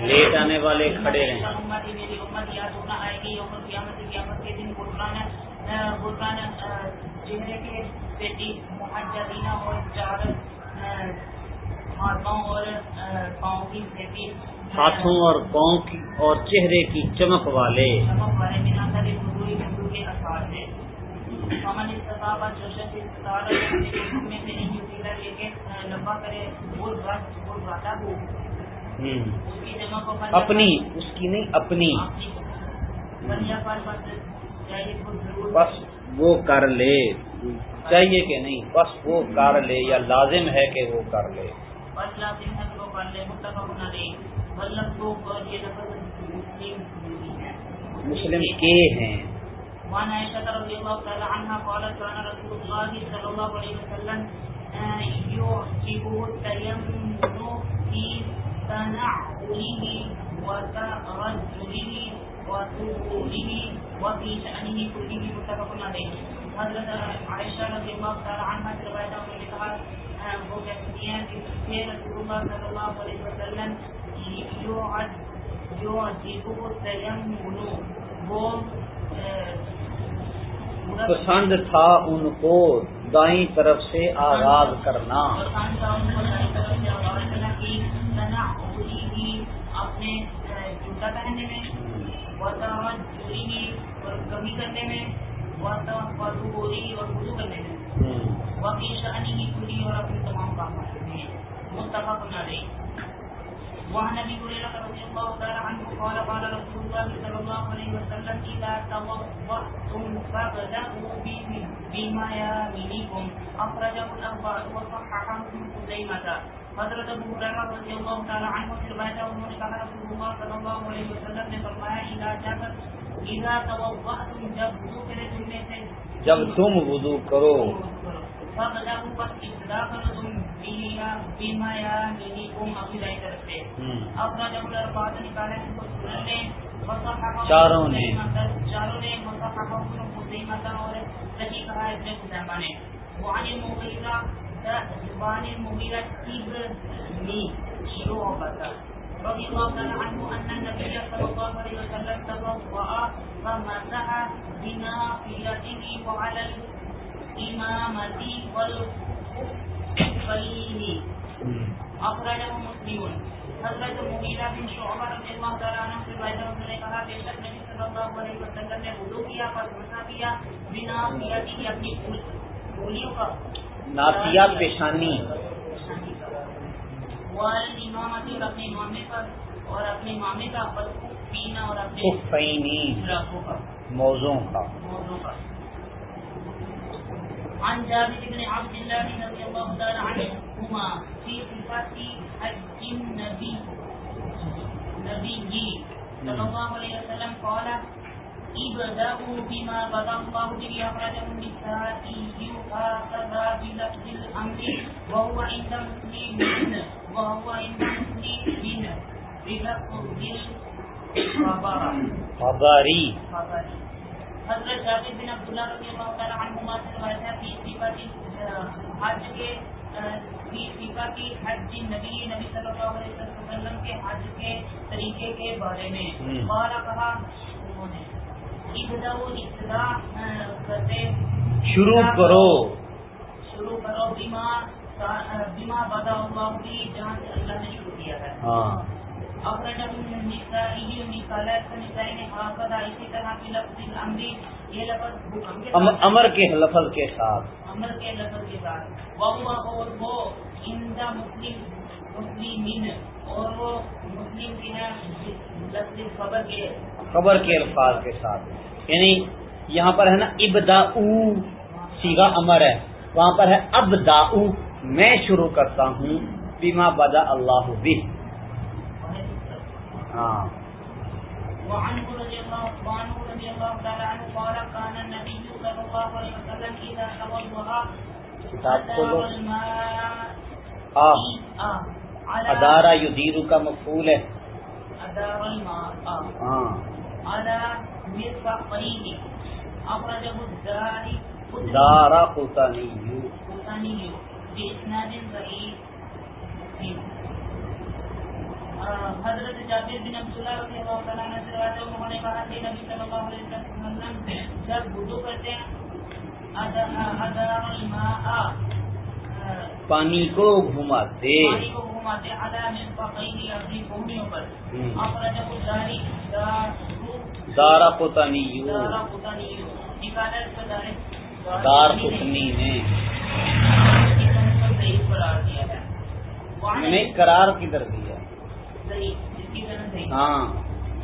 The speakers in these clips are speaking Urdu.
لیٹ آنے والے کھڑے کھیتی ہاتھوں اور پاؤں کی اور چہرے کی چمک والے۔ میں سے نہیں لمبا کرے ہو۔ اس کی کو اپنی اس کی نہیں اپنی۔ پر بس وہ کر لے۔ چاہیے کہ نہیں بس وہ کر لے یا لازم ہے کہ وہ کر لے۔ بس لازم ہے کہ وہ کر لے متفق نہیں۔ یہ مسلم کے ہیں۔ وعن عائشة رضي الله تعالى عنها قالت كان رسول الله صلى الله عليه وسلم آه، يعجبه التيمم في تنعله وترجله وطوله وفي شأنه كله متفق عليه. حضرت عائشہ رضی اللہ تعالی عنہ سے روایت ہے انہوں نے کہا وہ کہتی ہیں کہ کہ رسول اللہ صلی اللہ علیہ وسلم یعجبه التيمم وہ پسند تھا ان کو دائیں طرف سے آغاز کرنا اپنے جوتا پہننے میں اور کمی کرنے میں اور وضو کرنے میں ہم۔ شانی کی پوری اور اپنے تمام کام میں متفق نہ رہی وعن ابي هريره رضي قال قال رسول صلى الله عليه وسلم اذا توضأتم فابدأوا بميامنكم اخرجه الاربعه وصححه ابن خزيمه حضرت ابو ہریرہ رضی اللہ تعالی عنہ سے روایت ہے انہوں نے کہا رسول اللہ صلی اللہ علیہ وسلم نے فرمایا اذا جب اذا جب وضو کرے تم میں سے جب تم وضو کرو۔ فابدأوا پس ابتدا کرو تم بميامنكم اپنی دائیں طرف سے۔ اپنا جب نکالے سنن وصححہ چاروں نے۔ چاروں نے اور صحیح کہا ابن خزیمہ نے وعن المغیرہ وعن المغیرہ ابن شعبہ وسلم توضأ فمسح وعلى الإمامة والخفين اخرجہ مسلم. حضرت مغیرہ بن شعبہ رضی اللہ تعالیٰ عنہ سے روایت انہوں نے کہا بے شک نبی صلی اللہ علیہ وسلم نے وضو کیا پس مسا کیا بنا اپنی پولیوں کا۔ ناسیہ پیشانی۔ اپنے امامے پر اور اپنے امامے کا پینا اور اپنے کا۔ موزوں کا۔ موضوع کا۔ عن جابر بن عبد الله رضي الله تعالى عنهما في صفات حج النبي. نبي. صلى الله عليه وسلم قال ابدأوا بما بدأ الله به أخرجه النسائي هكذا بلفظ الأمر وهو عند مسلم وهو عند مسلم. بلفظ الخبر. خبری خبر حضرت جابر بن عبداللہ رضی اللہ تعالی عنہما سے روایت ہے فی صفت حج کے فی صفت حج نبی نبی صلی اللہ علیہ وسلم کے حج کے طریقے کے بارے میں۔ کہا انہوں نے ابتدا کرتے۔ شروع کرو۔ شروع کرو بیما بیما بدا اللہ بھی جہاں سے اللہ نے شروع کیا ہے۔ ہاں۔ اخرجہ النسائی نکالا ہے نسائی نے حافظ اسی طرح کی لفظ الامر یہ لفظ امر کے لفظ کے ساتھ۔ امر کے لفظ کے ساتھ۔ وہو اور وہ اندہ مسلم مسلمین اور وہ مسلم کی لفظ خبر کے خبر کے الفاظ کے ساتھ۔ یعنی یہاں پر ہے نا ابدا سیگا امر ہے۔ وہاں پر ہے اب میں شروع کرتا ہوں بیما بدا اللہ بھی ہاں۔ وعنه رضي الله وعنه رضي الله تعالى عنه قال كان النبي صلى الله عليه وسلم اذا توضا کتاب کھولو۔ أدار الماء آ۔ آه، على ادارہ یدیرو کا مفعول ہے۔ أدار الماء آه. على مرفقيه أخرجه الداري دارا قطنی۔ قطني بإسناد ضعيف حضرت جابر بن عبداللہ رضی اللہ تعالیٰ عنہ سے روایت انہوں نے کہا کہ نبی صلی اللہ علیہ وسلم جب وضو کرتے ہیں الماء پانی کو گھماتے۔ پانی کو گھماتے من اپنی کوہنیوں پر۔ اخرجہ الداری دارا پتنی دارا کو دار پتنی نے قرار دیا ہے میں قرار کدھر دیا ضعیف جس کی سند ضعیف ہاں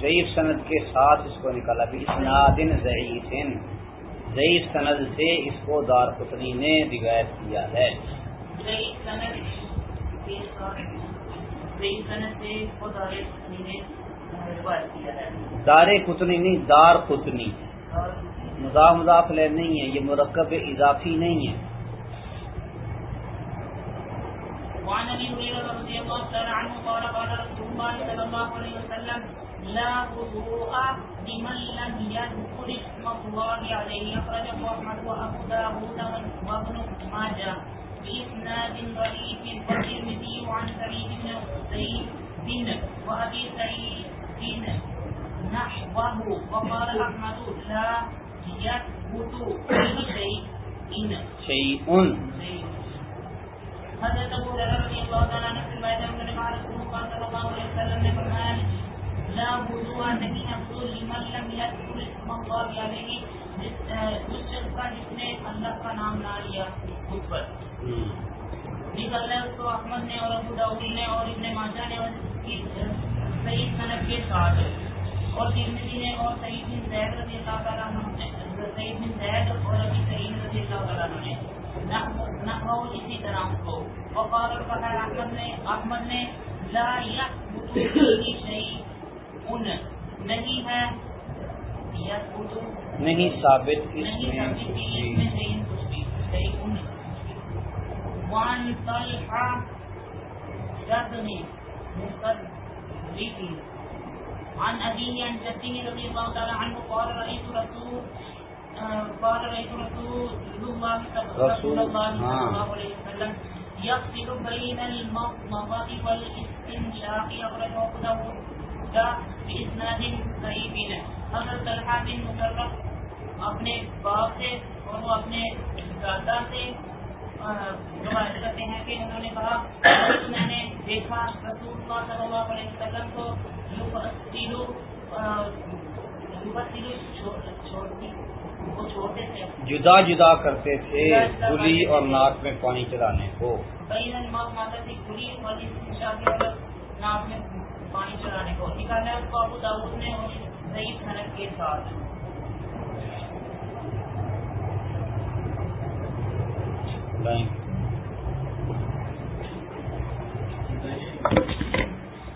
ضعیف سند کے ساتھ اس کو نکالا۔ بھی اسنادن ضعیف ضعیف سند سے اس کو دار پتنی نے روایت کیا ہے۔ دار قطنی نے روایت کیا ہے۔ دار قطنی نہیں دار قطنی۔ اور مضاف مضاف علیہ نہیں ہے یہ مرکب اضافی نہیں ہے۔ وعن ابي هريره رضي الله تعالى عنه قال قال رسول الله صلى الله عليه وسلم لا وضوء لمن لم يذكر اسم الله عليه. اخرجه احمد وابو داود وابن ماجه باسناد ضعيف والترمذي عن سعيد بن زيد بن وابي سعيد نحوه. وقال احمد لا يثبت في شيء. شیء حضرت ابو ہریرہ رضی اللہ تعالی سے روایت ہے انہوں نے کہا رسول اللہ صلی اللہ علیہ وسلم نے فرمایا لا وضوء نہیں افضل لمن لم يذكر اسم الله علیہ اس شخص کا جس نے اللہ کا نام نہ لیا خود پر. نکل ہے اس کو احمد نے اور ابو داؤد نے اور ابن ماجہ نے اور صحیح صنعت کے ساتھ اور ترمذی نے اور سعید بن زید رضی اللہ تعالیٰ نے سعید بن زید اور ابی سعید رضی اللہ تعالیٰ نے۔ نہ ہو اسی طرح اس کو وقال کہا احمد نے احمد نے لا شیء نہیں ہے۔ نہیں ثابت اس میں کچھ بھی۔ شیء وان طلحہ عن أبيه عن جده رضي الله تعالى عنه قال رأيت رسول رسول الله وسلم يفصل بين المضمضة والاستنشاق أخرجه أبو داود بإسناد صحيح حضرت طلحہ بن مشرف اپنے باپ سے اور وہ اپنے دادا سے روایت کرتے ہیں کہ انہوں نے کہا میں نے دیکھا رسول اللہ صلی اللہ علیہ وسلم کو یفصلو، آ، چھوڑتی جدا جدا کرتے تھے گلی اور ناک میں پانی چلانے کو۔ ناک میں پانی چلانے کو۔ نکالا اس کو ابو داؤد نے اور ضعیف صنعت کے ساتھ۔ لائن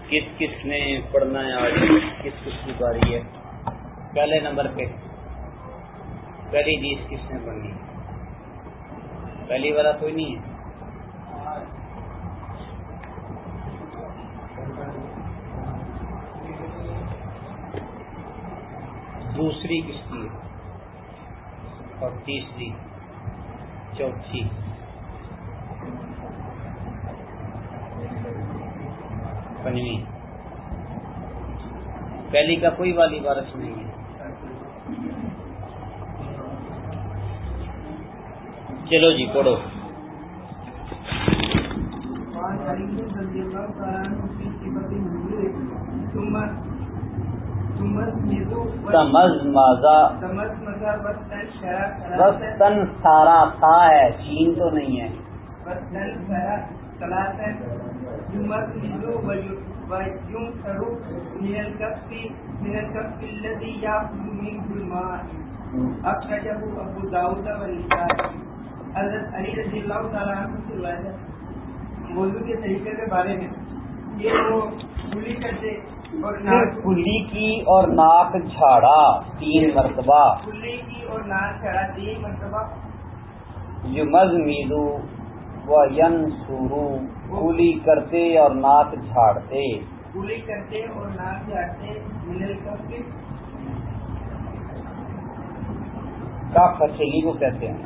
کس کس نے پڑھنا ہے آج؟ کس کس کی باری ہے؟ پہلے نمبر پہ۔ پہلی چیز کس نے پڑھنی پہلی والا کوئی نہیں ہے۔ دوسری کس کی ہے۔ اور تیسری، چوتھی۔ پنجویں۔ پہلی کا کوئی والی وارث نہیں ہے چلو جی پڑھو وعن علي رضي الله تعالى عنه في صفة الوضوء ثم ثم اسمدوا تمز مازا تمزمز سارا تھا ہے چین تو نہیں ہے واستنشر داود والنسائي حضرت علی رضی اللہ تعالیٰ عنہ سے روایت ہے وضو کے طریقے کے بارے میں۔ یہ وہ کلی کرتے اور کلی کی اور ناک جھاڑا تین مرتبہ۔ کلی کی اور ناک چڑھا تین مرتبہ۔ یمز میدو و ین سورو۔ کلی کرتے اور ناک جھاڑتے۔ کلی کرتے اور ناک چڑھتے ملل کر کے۔ کا خچلی کو کہتے ہیں۔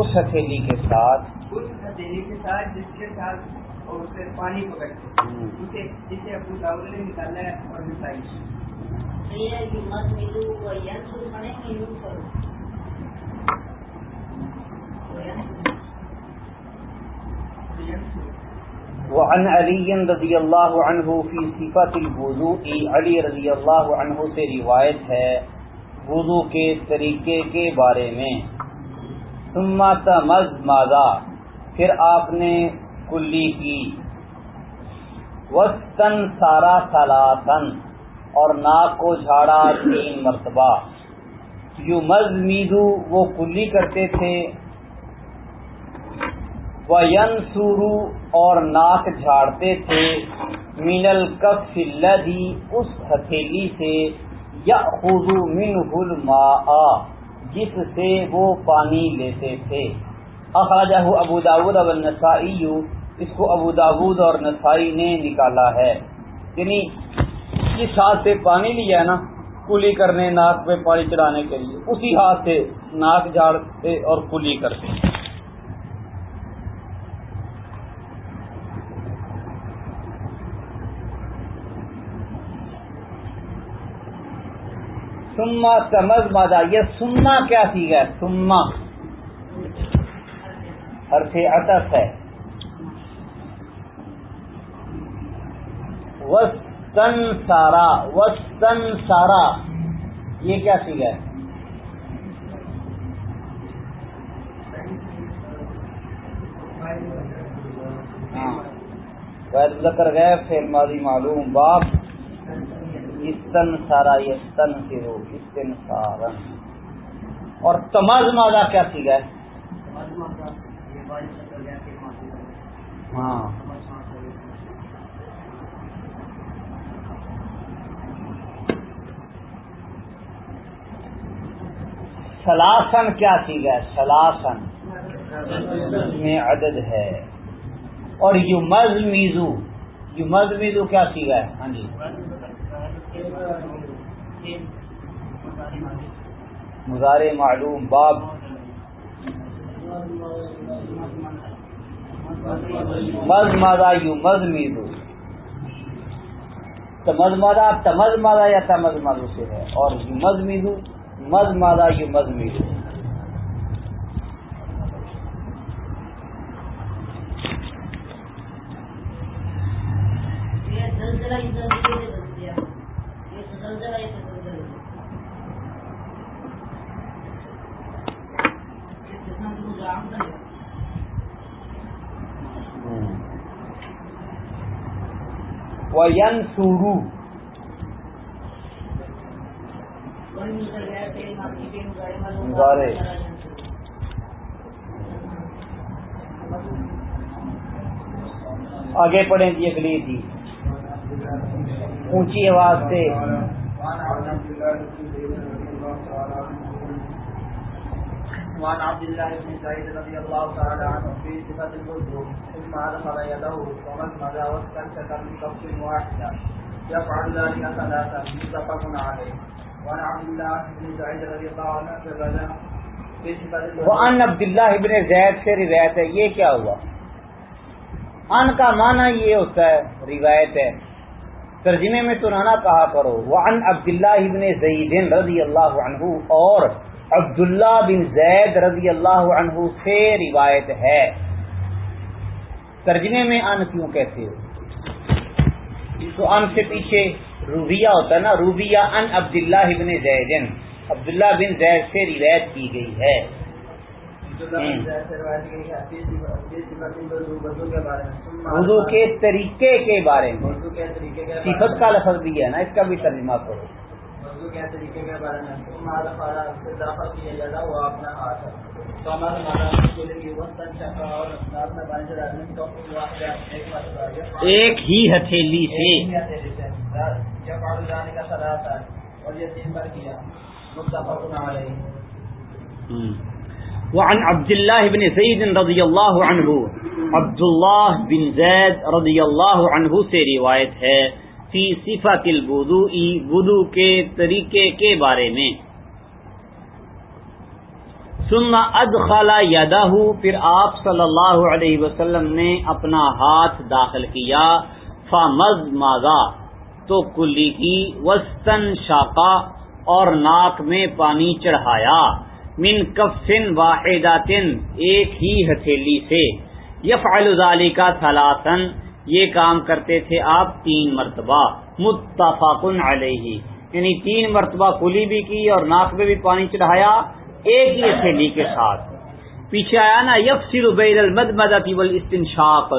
اس ہتھیلی کے ساتھ اس ہتھیلی کے ساتھ جس کے ساتھ اور اس سے پانی اسے اسے ابو داؤد نے نکالا ہے اور نسائی۔ وعن علی رضی اللہ عنہ فی صفت الوضوء علی رضی اللہ عنہ سے روایت ہے وضو کے طریقے کے بارے میں۔ ثم تمز ماذا پھر آپ نے کلی کی۔ وسطن سارا سلاسن اور ناک کو جھاڑا تین مرتبہ۔ یو میدو وہ کلی کرتے تھے۔ وینسورو اور ناک جھاڑتے تھے۔ من الکف الذی اس ہتھیلی سے یا خزو من جس سے وہ پانی لیتے تھے۔ اخراجہ ابو داود اب النسائی اس کو ابو داود اور نسائی نے نکالا ہے۔ یعنی جس ہاتھ سے پانی لیا ہے نا کلی کرنے، ناک پہ پانی چڑھانے کے لیے، اسی ہاتھ سے ناک جھاڑتے اور کلی کرتے۔ سما سمجھ مادا یہ سما کیا سی گا سما حرف عطف ہے۔ وسطن سارا وسطن سارا یہ کیا سی گا ہاں۔ غیر ذکر گئے پھر ماضی معلوم، باپ استن سارا یستن سرو استن سارن اور تماز مادا کیا سی گئے؟ ہاں۔ سلاسن کیا سی گئے؟ سلاسن۔ میں عدد ہے۔ اور یو مز میزو یو مز میزو کیا سی گئے؟ ہاں جی۔ مزار معلوم، باب۔ مز مادا یو، مز میزو۔ تمز مادا تمز مادا یا تمز مادو سے ہے؟ اور مز میزو، مز مادا یو، مز میزو یہ زلزلہ ادھر سے دس دیا یہ زلزلہ یہ زلزلہ یہ کتنا دور جام کرے وین سورو کوئی نکل گیا تیل مارکی کے مظاہرے مظاہرے۔ آگے پڑھیں جی اگلی تھی اونچی آواز سے۔ وعن عبد الله بن سعيد رضي الله تعالى عنه في صفة الوضوء ثم أدخل يده ومسمد واستنشق من كف واحدة يفعل ذلك ثلاثة، متفق عليه. وعن عبد الله بن سعيد رضي الله عنه في صفة الوضوء وان عبداللہ ابن زید سے روایت ہے، یہ کیا ہوا؟ ان کا معنی یہ ہوتا ہے، روایت ہے۔ ترجمے میں تو نانا کہا کرو وان عبداللہ ابن زید رضی اللہ عنہ اور عبداللہ بن زید رضی اللہ عنہ سے روایت ہے۔ ترجمے میں ان کیوں کہتے ہو؟ تو ان سے پیچھے روبیہ ہوتا ہے نا، روبیہ ان عبداللہ ابن زیدن عبداللہ بن زید سے روایت کی گئی ہے۔ وضو کے طریقے کے بارے میں۔ صفت کا لفظ بھی ہے نا، اس کا بھی ترجمہ کرو۔ ایک ہی ہتھیلی سے۔ وعن عبد الله بن زيد رضي الله عنه عبد الله بن زید رضی اللہ عنہ سے روایت ہے۔ فی صفت الوضوء وضو کے طریقے کے بارے میں۔ ثم ادخل یدہ، پھر آپ صلی اللہ علیہ وسلم نے اپنا ہاتھ داخل کیا۔ فمز ماضا، تو کلی کی۔ وسطن شاقا اور ناک میں پانی چڑھایا۔ من کفن واحداتن ایک ہی ہتھیلی سے۔ یفعل ذلك ثلاثن یہ کام کرتے تھے آپ تین مرتبہ متفق علیہ۔ یعنی تین مرتبہ کلی بھی کی اور ناک میں بھی پانی چڑھایا، ایک ہی ہتھیلی کے ساتھ۔ پیچھے آیا نا یف سر بید المد مدتی استنشاق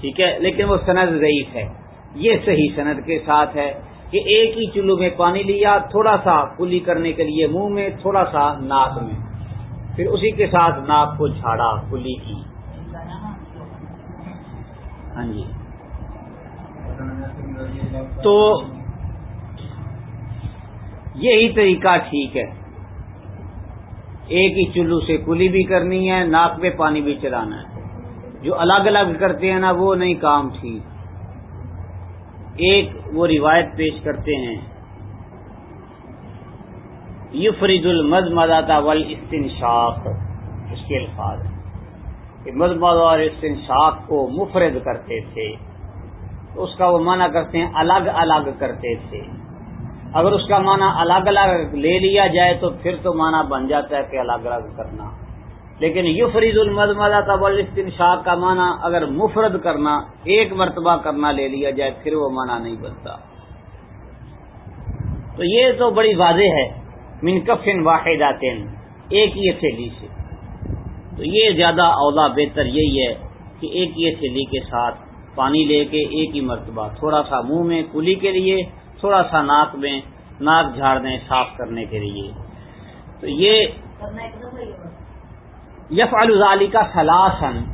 ٹھیک ہے، لیکن وہ سند ضعیف ہے۔ یہ صحیح سند کے ساتھ ہے کہ ایک ہی چلو میں پانی لیا، تھوڑا سا کلی کرنے کے لیے منہ میں، تھوڑا سا ناک میں۔ پھر اسی کے ساتھ ناک کو جھاڑا کلی کی۔ ہاں جی۔ تو یہی طریقہ ٹھیک ہے۔ ایک ہی چلو سے کلی بھی کرنی ہے، ناک میں پانی بھی چلانا ہے۔ جو الگ الگ کرتے ہیں نا، وہ نہیں کام ٹھیک۔ ایک وہ روایت پیش کرتے ہیں۔ یفرید المز مداتا ول استنشاق اس کے الفاظ۔ کہ مزمد اور استنشاق کو مفرد کرتے تھے تو اس کا وہ معنی کرتے ہیں الگ الگ کرتے تھے۔ اگر اس کا معنی الگ الگ لے لیا جائے تو پھر تو معنی بن جاتا ہے کہ الگ الگ کرنا۔ لیکن یو فریض المزمدہ طول استنشاق کا معنی اگر مفرد کرنا، ایک مرتبہ کرنا لے لیا جائے، پھر وہ معنی نہیں بنتا۔ تو یہ تو بڑی واضح ہے منکفن واحد ایک ہی تھیلی سے۔ تو یہ زیادہ اولا بہتر یہی ہے کہ ایک ہی تھیلی کے ساتھ پانی لے کے ایک ہی مرتبہ تھوڑا سا منہ میں کلی کے لیے، تھوڑا سا ناک میں ناک جھاڑنے صاف کرنے کے لیے۔ تو یہ یف الزالی کا سلاسن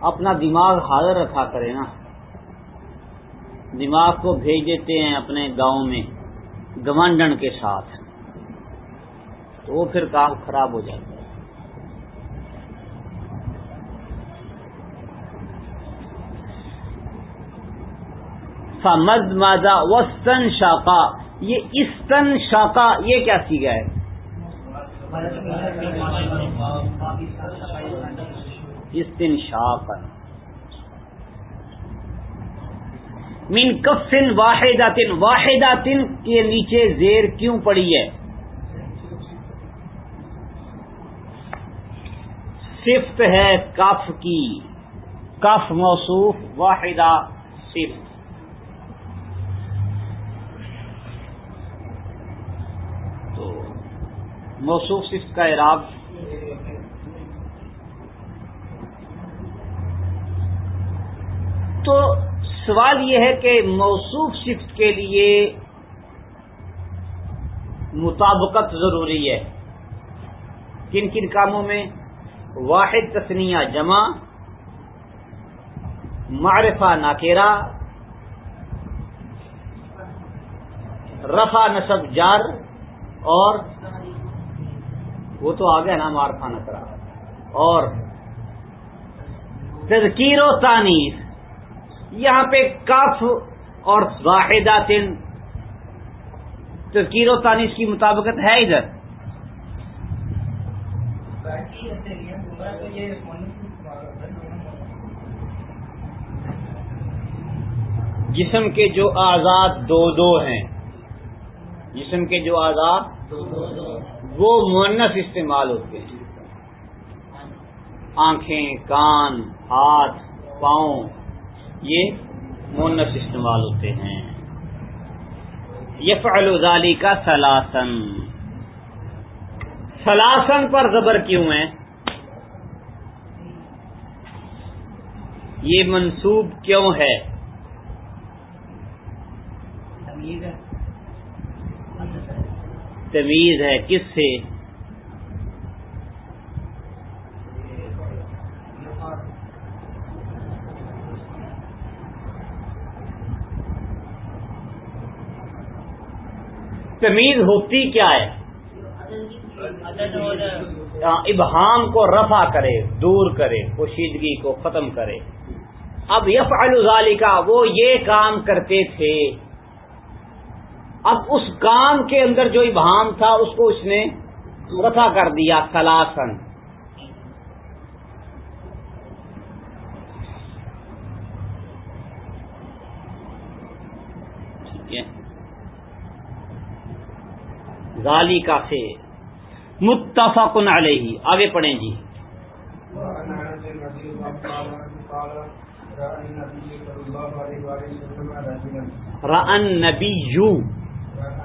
اپنا دماغ حاضر رکھا کرے نا۔ دماغ کو بھیج دیتے ہیں اپنے گاؤں میں گمنڈن کے ساتھ۔ تو وہ پھر کام خراب ہو جاتا ہے۔ مد مادا وسطن شاقا یہ استن شاقا یہ کیا سیکھا ہے استن شاقا من کفن واحداتن واحداتن کے نیچے زیر کیوں پڑی ہے؟ صفت ہے کف کی، کف موصوف، واحدہ صفت تو موصوف صفت کا اعراب۔ تو سوال یہ ہے کہ موصوف صفت کے لیے مطابقت ضروری ہے۔ کن کن کاموں میں؟ واحد تسنیہ جمع، معرفہ ناکیرا رفع نصب جار اور وہ تو آگے نا معرفہ نکرا اور تذکیر و تانیس یہاں پہ کف اور واحدہ تن تذکیر و تانیس کی مطابقت ہے ادھر۔ جسم کے جو آزاد دو دو ہیں۔ جسم کے جو آزاد وہ مونس استعمال ہوتے ہیں۔ آنکھیں، کان، ہاتھ، پاؤں، یہ مونس استعمال ہوتے ہیں۔ یفعل ذالی کا سلاسن سلاسن پر زبر کیوں ہے یہ منسوب کیوں ہے؟ تمیز ہے، کس سے؟ تمیز ہوتی کیا ہے؟ ہاں، ابہام کو رفع کرے، دور کرے، پوشیدگی کو ختم کرے۔ اب یف الزالی کا وہ یہ کام کرتے تھے اب اس کام کے اندر جو ابہام تھا، اس کو اس نے رفع کر دیا سلاسن ٹھیک ہے۔ کا سے۔ متفق علیہ۔ آگے پڑھیں جی۔ وعن انس رضي الله عنه قال راى النبي صلى الله عليه وسلم رجلا رأن نبی یو راى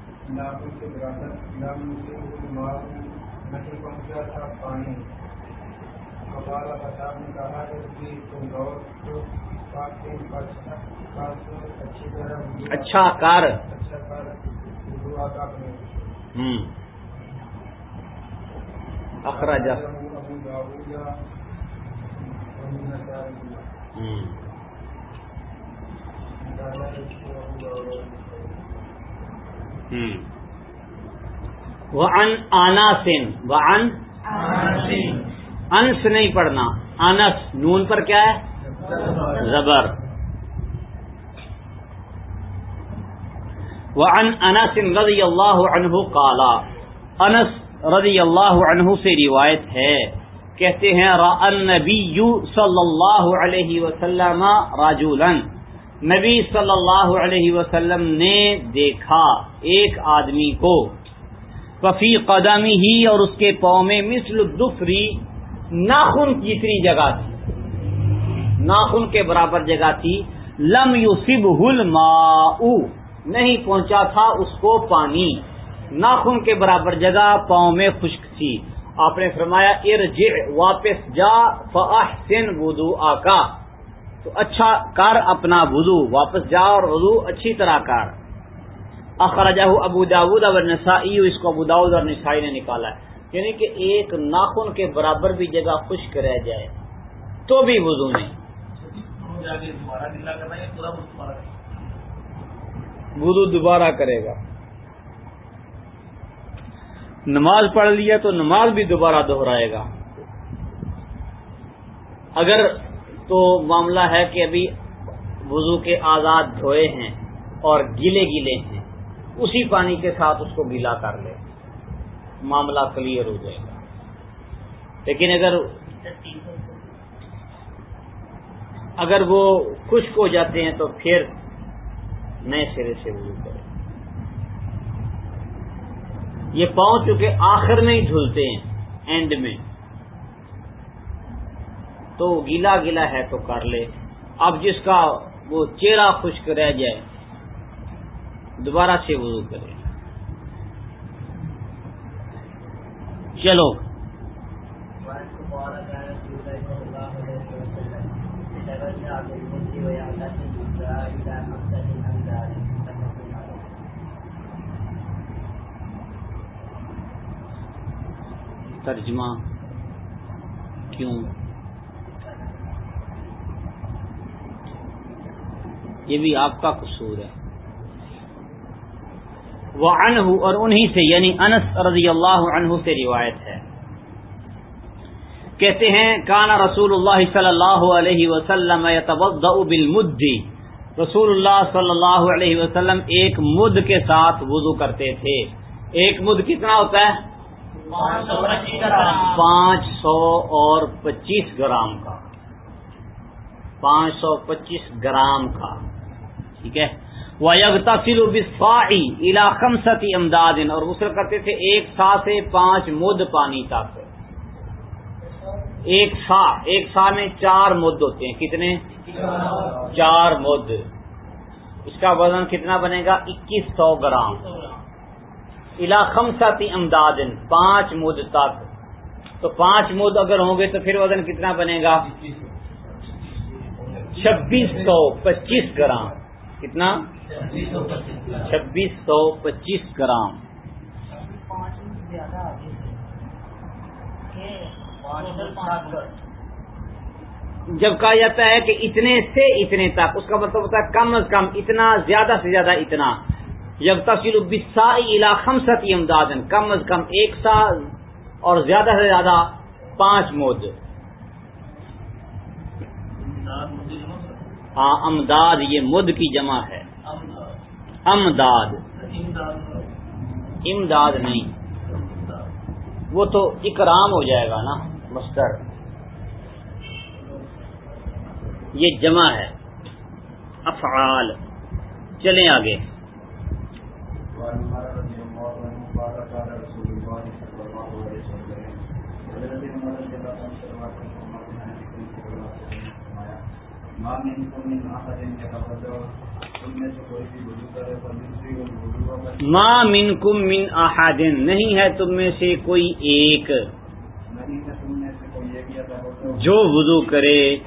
سے نہیں پہنچا تھا پانی۔ نے کہا ہے کہ تم غور اچھی طرح وضو- اچھا کر اچھا اخراج۔ ابو داؤد ابو نسائی ہوں قال ابو داؤد ہوں وعن آناسن وعن انس نہیں پڑھنا انس نون پر کیا ہے؟ زبر۔ وعن انس رضی اللہ عنہ قالا انس رضی اللہ عنہ سے روایت ہے۔ کہتے ہیں را النبی صلی اللہ علیہ وسلم راجولن نبی صلی اللہ علیہ وسلم نے دیکھا ایک آدمی کو۔ وفی قدمی ہی اور اس کے پاؤں میں مثل الدفری ناخن جتنی جگہ تھی۔ ناخن کے برابر جگہ تھی۔ لم یوسب الماء۔ نہیں پہنچا تھا اس کو پانی۔ ناخن کے برابر جگہ پاؤں میں خشک تھی۔ آپ نے فرمایا، ارجع، واپس جا، فاحسن وضو آکا تو اچھا کر اپنا وضو، واپس جا اور وضو اچھی طرح کر۔ اخرجہ ابو داود اور نسائی، اس کو ابو داود اور نسائی نے نکالا۔ ہے یعنی کہ ایک ناخن کے برابر بھی جگہ خشک رہ جائے، تو بھی وضو نہیں۔ وضو دوبارہ کرے گا۔ نماز پڑھ لیا تو نماز بھی دوبارہ دہرائے گا۔ اگر تو معاملہ ہے کہ ابھی وضو کے آزاد دھوئے ہیں اور گیلے گیلے ہیں۔ اسی پانی کے ساتھ اس کو گیلا کر لے۔ معاملہ کلیئر ہو جائے گا۔ لیکن اگر اگر وہ خشک ہو جاتے ہیں تو پھر نئے سرے سے وضو کرے یہ پاؤں چونکہ آخر میں ہی دھلتے ہیں اینڈ میں۔ تو گیلا گیلا ہے تو کر لے۔ اب جس کا وہ چہرہ خشک رہ جائے، دوبارہ سے وضو کرے۔ چلو۔ ترجمہ کیوں؟ یہ بھی آپ کا قصور ہے۔ وہ عنہ اور انہی سے یعنی انس رضی اللہ عنہ سے روایت ہے۔ کہتے ہیں، کانا رسول اللہ صلی اللہ علیہ وسلم يتوضأ بالمد۔ رسول اللہ صلی اللہ علیہ وسلم ایک مد کے ساتھ وضو کرتے تھے۔ ایک مد کتنا ہوتا ہے؟ پانچ سو اور پچیس گرام کا۔ پانچ سو پچیس گرام کا۔ ٹھیک ہے۔ وَيَغْتَسِلُ بِالصَّاعِ إِلَى امداد اور غسل کرتے تھے ایک سا سے پانچ مد پانی تک۔ ایک سا ایک سا میں چار مد ہوتے ہیں۔ کتنے؟ چار مد۔ اس کا وزن کتنا بنے گا؟ اکیس سو گرام۔ الا خمساتی امداد پانچ مد تک۔ تو پانچ مد اگر ہوں گے تو پھر وزن کتنا بنے گا؟ چھبیس سو، پچیس گرام۔ کتنا؟ چھبیس سو پچیس گرام۔ جب کہا جاتا ہے کہ اتنے سے اتنے تک، اس کا مطلب ہوتا ہے کم از کم اتنا، زیادہ سے زیادہ اتنا۔ جب تفصیل بسا علاقم ستی امداد کم از کم ایک سا اور زیادہ سے زیادہ پانچ مد ہاں امداد، یہ مد کی جمع ہے۔ امداد۔ امداد نہیں۔ وہ تو اکرام ہو جائے گا نا، مستر۔ یہ جمع ہے۔ افعال۔ چلیں آگے۔ ماں من کم من احادن نہیں ہے تم میں سے کوئی ایک۔ جو وضو کرے۔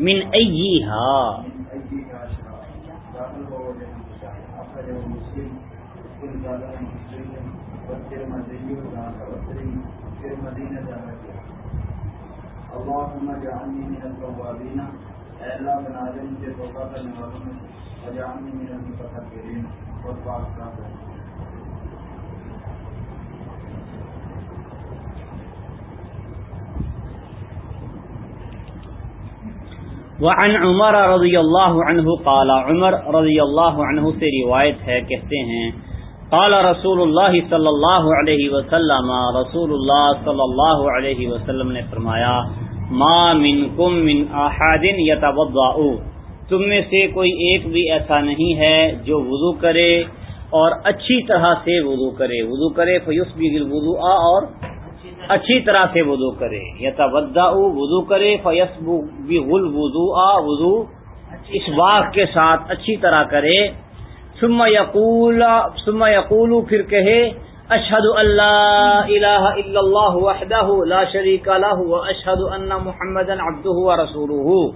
من ایہا اللهم اجعلني من التوابين اے اللہ بنا دے مجھے توبہ کرنے والوں میں وجعلني من المتکبرین اور پاک صاف وعن عمر رضی اللہ عنہ قال، عمر رضی اللہ عنہ سے روایت ہے، کہتے ہیں، قال رسول اللہ صلی اللہ علیہ وسلم، رسول اللہ صلی اللہ علیہ وسلم نے فرمایا، ما منکم من احد یتوضا تم میں سے کوئی ایک بھی ایسا نہیں ہے جو وضو کرے اور اچھی طرح سے وضو کرے۔ وضو کرے فیسبغ الوضوء اور اچھی طرح سے وضو کرے۔ یا تودا وضو کرے فیس غل وضو آ وضو اس باغ کے ساتھ اچھی طرح کرے۔ ثم یقول ثم یقول، پھر کہے، اشہد اللہ الہ الا اللہ وحدہ لا شریک لہ واشہد ان محمد عبدہ ورسولہ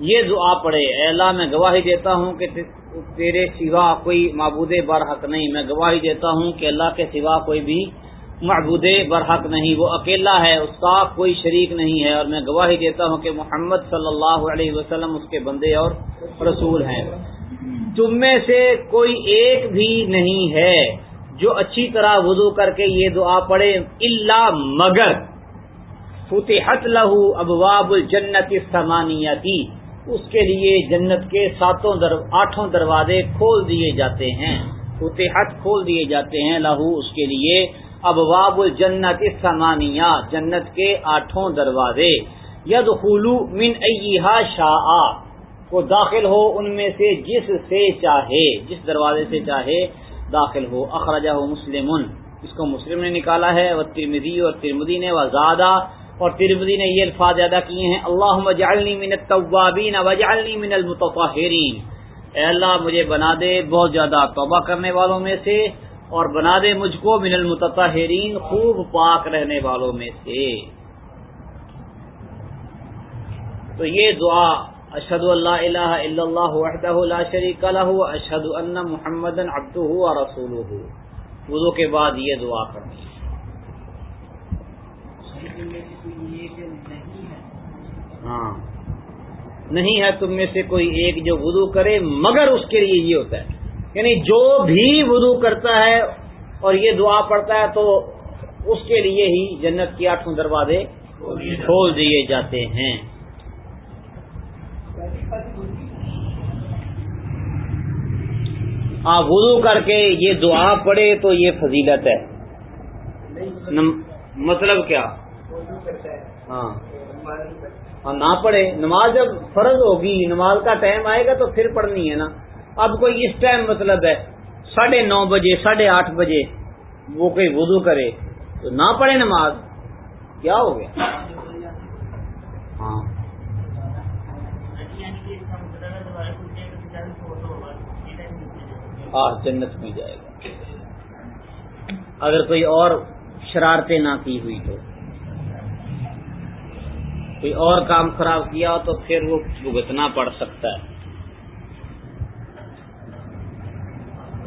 یہ دعا پڑھے۔ اے اللہ، میں گواہی دیتا ہوں کہ تیرے سوا کوئی معبود برحق نہیں۔ میں گواہی دیتا ہوں کہ اللہ کے سوا کوئی بھی معبود برحق نہیں، وہ اکیلا ہے اس کا کوئی شریک نہیں ہے، اور میں گواہی دیتا ہوں کہ محمد صلی اللہ علیہ وسلم اس کے بندے اور رسول ہیں۔ تم میں سے کوئی ایک بھی نہیں ہے جو اچھی طرح وضو کر کے یہ دعا پڑھے اللہ مگر فتحت لہو ابواب الجنت سمانیتی اس کے لیے جنت کے ساتوں در، آٹھوں دروازے کھول دیے جاتے ہیں۔ فتحت کھول دیے جاتے ہیں لہو اس کے لیے۔ ابواب الجنت سمانیہ جنت کے آٹھوں دروازے۔ ید من ایہا شاہ کو داخل ہو ان میں سے جس سے چاہے، جس دروازے سے چاہے داخل ہو۔ اخرجہ مسلم، اس کو مسلم نے نکالا ہے۔ وہ ترمدی اور ترمدی نے وزادہ، اور ترمدی نے یہ الفاظ ادا کیے ہیں۔ اللہ جعلنی من التوابین وجعلنی من المتطہرین۔ اے اللہ، مجھے بنا دے بہت زیادہ توبہ کرنے والوں میں سے۔ اور بنا دے مجھ کو من المتطہرین خوب پاک رہنے والوں میں سے۔ تو یہ دعا، اشہد اللہ الہ الا اللہ وحدہ لا شریک لہ اشہد ان محمد عبدہ و رسولہ۔ وضو کے بعد یہ دعا کرنی۔ ہے ہاں۔ نہیں ہے تم میں سے کوئی ایک جو وضو کرے، مگر اس کے لیے یہ ہوتا ہے۔ یعنی جو بھی وضو کرتا ہے اور یہ دعا پڑتا ہے تو اس کے لیے ہی جنت کے آٹھوں دروازے کھول دیے جاتے ہیں۔ آپ وضو کر کے یہ دعا پڑھے تو یہ فضیلت ہے۔ مطلب کیا؟ ہاں۔ ہاں نہ پڑھے۔ نماز جب فرض ہوگی، نماز کا ٹائم آئے گا تو پھر پڑھنی ہے نا۔ اب کوئی اس ٹائم مطلب ہے ساڑھے نو بجے، ساڑھے آٹھ بجے وہ کوئی وضو کرے تو نہ پڑھے نماز، کیا ہو گیا؟ ہاں۔ آہ، جنت میں جائے گا۔ اگر کوئی اور شرارتیں نہ کی ہوئی تو۔ کوئی اور کام خراب کیا ہو تو پھر وہ بھگتنا پڑ سکتا ہے۔